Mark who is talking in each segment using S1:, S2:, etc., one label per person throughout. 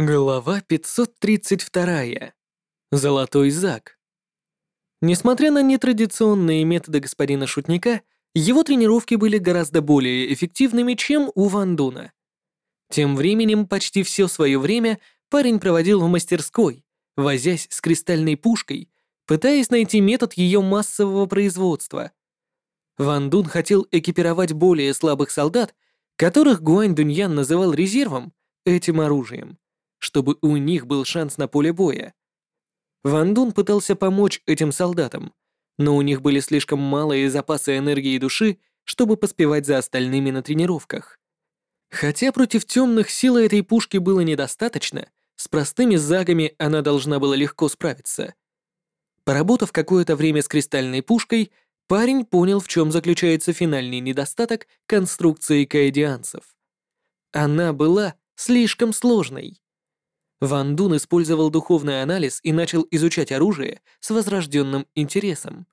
S1: Глава 532. Золотой Зак. Несмотря на нетрадиционные методы господина Шутника, его тренировки были гораздо более эффективными, чем у Ван Дуна. Тем временем почти все свое время парень проводил в мастерской, возясь с кристальной пушкой, пытаясь найти метод ее массового производства. Ван Дун хотел экипировать более слабых солдат, которых Гуань Дуньян называл резервом, этим оружием чтобы у них был шанс на поле боя. Ван Дун пытался помочь этим солдатам, но у них были слишком малые запасы энергии и души, чтобы поспевать за остальными на тренировках. Хотя против темных силы этой пушки было недостаточно, с простыми загами она должна была легко справиться. Поработав какое-то время с кристальной пушкой, парень понял, в чем заключается финальный недостаток конструкции каэдианцев. Она была слишком сложной. Ван Дун использовал духовный анализ и начал изучать оружие с возрожденным интересом.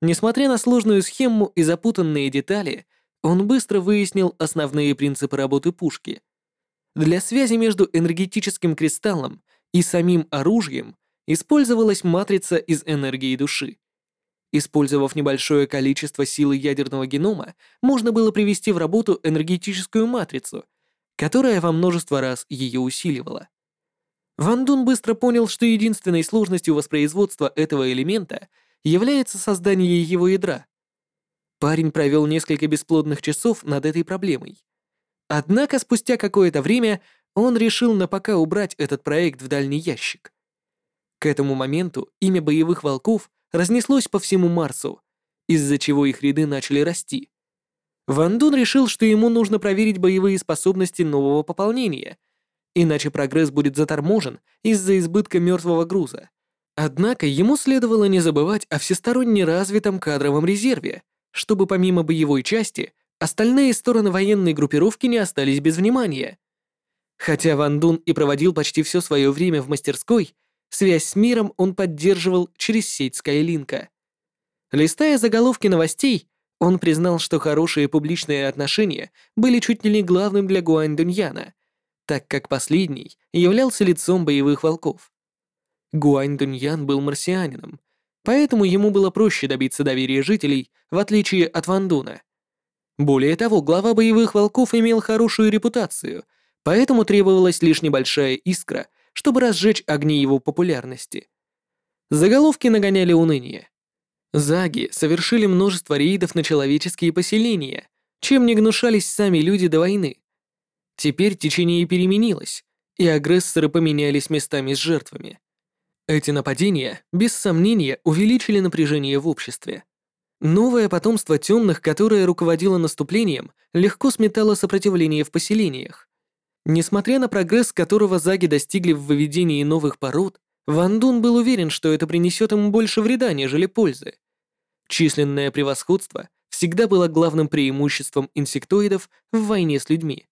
S1: Несмотря на сложную схему и запутанные детали, он быстро выяснил основные принципы работы пушки. Для связи между энергетическим кристаллом и самим оружием использовалась матрица из энергии души. Использовав небольшое количество силы ядерного генома, можно было привести в работу энергетическую матрицу, которая во множество раз ее усиливала. Ван Дун быстро понял, что единственной сложностью воспроизводства этого элемента является создание его ядра. Парень провел несколько бесплодных часов над этой проблемой. Однако спустя какое-то время он решил на пока убрать этот проект в дальний ящик. К этому моменту имя боевых волков разнеслось по всему Марсу, из-за чего их ряды начали расти. Ван Дун решил, что ему нужно проверить боевые способности нового пополнения — иначе прогресс будет заторможен из-за избытка мертвого груза. Однако ему следовало не забывать о всесторонне развитом кадровом резерве, чтобы помимо боевой части остальные стороны военной группировки не остались без внимания. Хотя Ван Дун и проводил почти все свое время в мастерской, связь с миром он поддерживал через сеть Скайлинка. Листая заголовки новостей, он признал, что хорошие публичные отношения были чуть ли не главным для Гуань Дуньяна, так как последний являлся лицом боевых волков. Гуань Дуньян был марсианином, поэтому ему было проще добиться доверия жителей, в отличие от Ван Дуна. Более того, глава боевых волков имел хорошую репутацию, поэтому требовалась лишь небольшая искра, чтобы разжечь огни его популярности. Заголовки нагоняли уныние. Заги совершили множество рейдов на человеческие поселения, чем не гнушались сами люди до войны. Теперь течение переменилось, и агрессоры поменялись местами с жертвами. Эти нападения, без сомнения, увеличили напряжение в обществе. Новое потомство темных, которое руководило наступлением, легко сметало сопротивление в поселениях. Несмотря на прогресс, которого заги достигли в выведении новых пород, Ван Дун был уверен, что это принесет ему больше вреда, нежели пользы. Численное превосходство всегда было главным преимуществом инсектоидов в войне с людьми.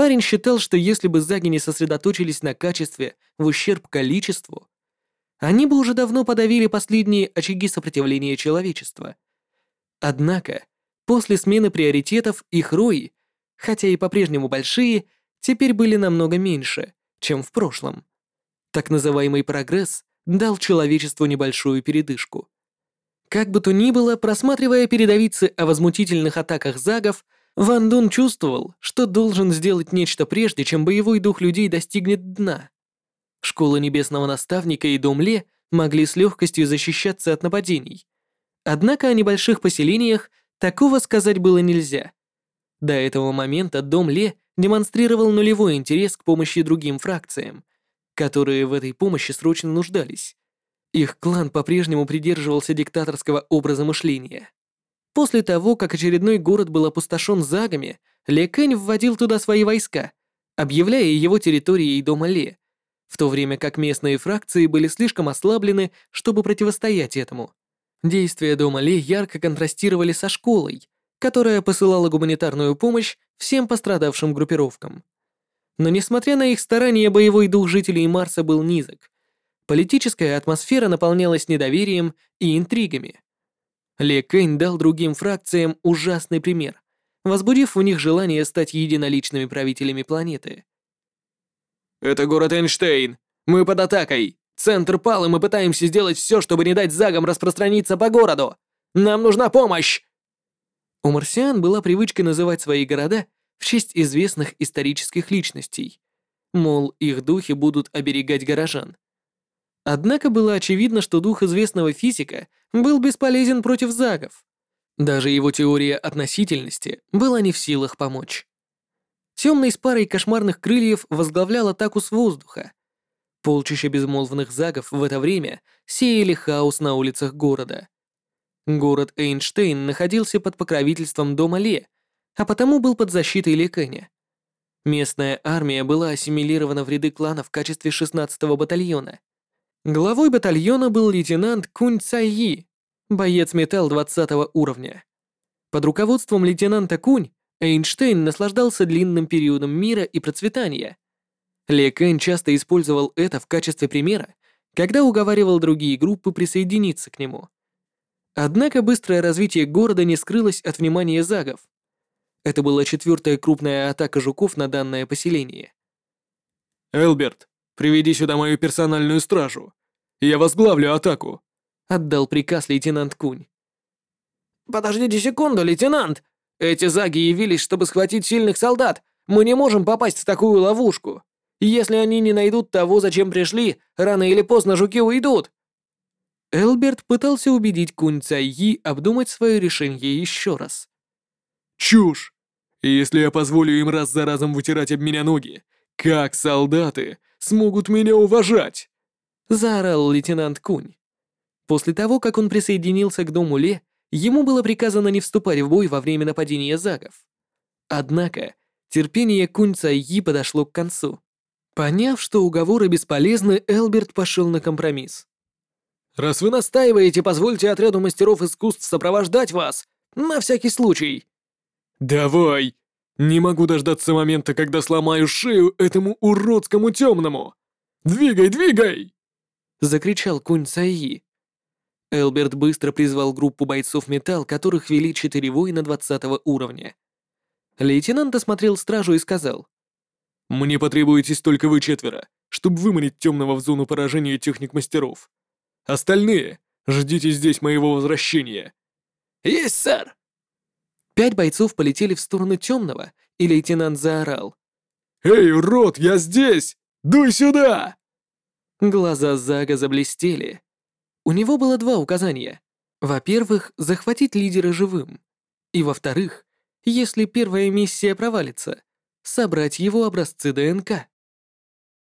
S1: Парень считал, что если бы заги не сосредоточились на качестве в ущерб количеству, они бы уже давно подавили последние очаги сопротивления человечества. Однако, после смены приоритетов их рои, хотя и по-прежнему большие, теперь были намного меньше, чем в прошлом. Так называемый прогресс дал человечеству небольшую передышку. Как бы то ни было, просматривая передовицы о возмутительных атаках загов, Ван Дун чувствовал, что должен сделать нечто прежде, чем боевой дух людей достигнет дна. Школа Небесного Наставника и Дом Ле могли с легкостью защищаться от нападений. Однако о небольших поселениях такого сказать было нельзя. До этого момента Дом Ле демонстрировал нулевой интерес к помощи другим фракциям, которые в этой помощи срочно нуждались. Их клан по-прежнему придерживался диктаторского образа мышления. После того, как очередной город был опустошен загами, Ле Кэнь вводил туда свои войска, объявляя его территорией дома Ле, в то время как местные фракции были слишком ослаблены, чтобы противостоять этому. Действия дома Ле ярко контрастировали со школой, которая посылала гуманитарную помощь всем пострадавшим группировкам. Но несмотря на их старания, боевой дух жителей Марса был низок. Политическая атмосфера наполнялась недоверием и интригами. Ли Кэнь дал другим фракциям ужасный пример, возбудив в них желание стать единоличными правителями планеты. «Это город Эйнштейн. Мы под атакой. Центр пал, и мы пытаемся сделать все, чтобы не дать загам распространиться по городу. Нам нужна помощь!» У марсиан была привычка называть свои города в честь известных исторических личностей. Мол, их духи будут оберегать горожан. Однако было очевидно, что дух известного физика был бесполезен против загов. Даже его теория относительности была не в силах помочь. Темный с парой кошмарных крыльев возглавлял атаку с воздуха. Полчища безмолвных загов в это время сеяли хаос на улицах города. Город Эйнштейн находился под покровительством дома Ле, а потому был под защитой Лекэня. Местная армия была ассимилирована в ряды клана в качестве 16-го батальона. Главой батальона был лейтенант Кунь Цайи, боец металл 20 уровня. Под руководством лейтенанта Кунь Эйнштейн наслаждался длинным периодом мира и процветания. Ли Кэн часто использовал это в качестве примера, когда уговаривал другие группы присоединиться к нему. Однако быстрое развитие города не скрылось от внимания загов. Это была четвертая крупная атака жуков на данное поселение. «Элберт, приведи сюда мою персональную стражу. Я возглавлю атаку», — отдал приказ лейтенант Кунь. «Подождите секунду, лейтенант!» Эти заги явились, чтобы схватить сильных солдат. Мы не можем попасть в такую ловушку. Если они не найдут того, зачем пришли, рано или поздно жуки уйдут». Элберт пытался убедить Кунь Цайи обдумать свое решение еще раз.
S2: «Чушь! Если я позволю им раз за разом вытирать об меня ноги, как солдаты смогут меня уважать?»
S1: Заорал лейтенант Кунь. После того, как он присоединился к дому Ле, Ему было приказано не вступать в бой во время нападения загов. Однако терпение Куньца Yi подошло к концу. Поняв, что уговоры бесполезны, Элберт пошел на компромисс. «Раз вы настаиваете, позвольте отряду мастеров искусств сопровождать вас, на всякий случай».
S2: «Давай! Не могу дождаться момента, когда сломаю шею этому уродскому темному! Двигай, двигай!»
S1: Закричал Кунь Цаи. Элберт быстро призвал группу бойцов металл, которых вели четыре воина 20 уровня. Лейтенант осмотрел стражу и сказал.
S2: «Мне потребуетесь только вы четверо, чтобы выманить темного в зону поражения техник мастеров. Остальные ждите здесь моего возвращения».
S1: «Есть, сэр!» Пять бойцов полетели в сторону темного, и лейтенант заорал.
S2: «Эй, урод, я здесь! Дуй сюда!»
S1: Глаза Зага заблестели. У него было два указания. Во-первых, захватить лидера живым. И во-вторых, если первая миссия провалится, собрать его образцы ДНК.